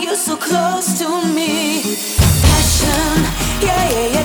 you so close to me. Passion, yeah, yeah, yeah.